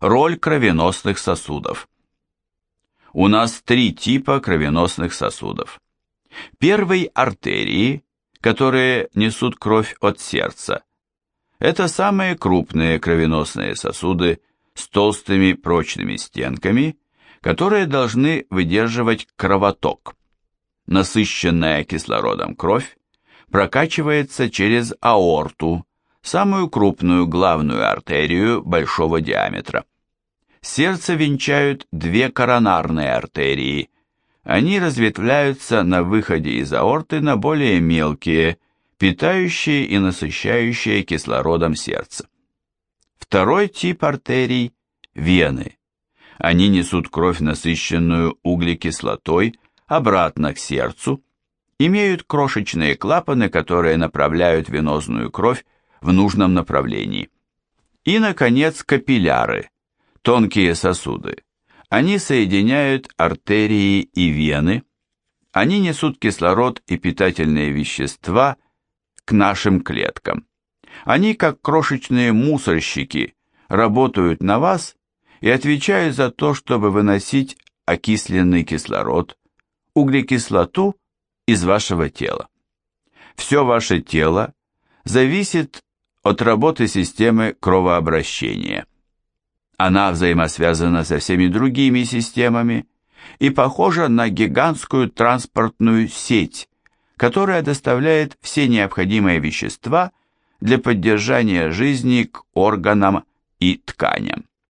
Роль кровеносных сосудов. У нас три типа кровеносных сосудов. Первый – артерии, которые несут кровь от сердца. Это самые крупные кровеносные сосуды с толстыми прочными стенками, которые должны выдерживать кровоток. Насыщенная кислородом кровь прокачивается через аорту, самую крупную главную артерию большого диаметра. Сердце венчают две коронарные артерии. Они разветвляются на выходе из аорты на более мелкие, питающие и насыщающие кислородом сердце. Второй тип артерий – вены. Они несут кровь, насыщенную углекислотой, обратно к сердцу, имеют крошечные клапаны, которые направляют венозную кровь в нужном направлении. И, наконец, капилляры, тонкие сосуды. Они соединяют артерии и вены, они несут кислород и питательные вещества к нашим клеткам. Они, как крошечные мусорщики, работают на вас и отвечают за то, чтобы выносить окисленный кислород, углекислоту из вашего тела. Все ваше тело зависит от работы системы кровообращения. Она взаимосвязана со всеми другими системами и похожа на гигантскую транспортную сеть, которая доставляет все необходимые вещества для поддержания жизни к органам и тканям.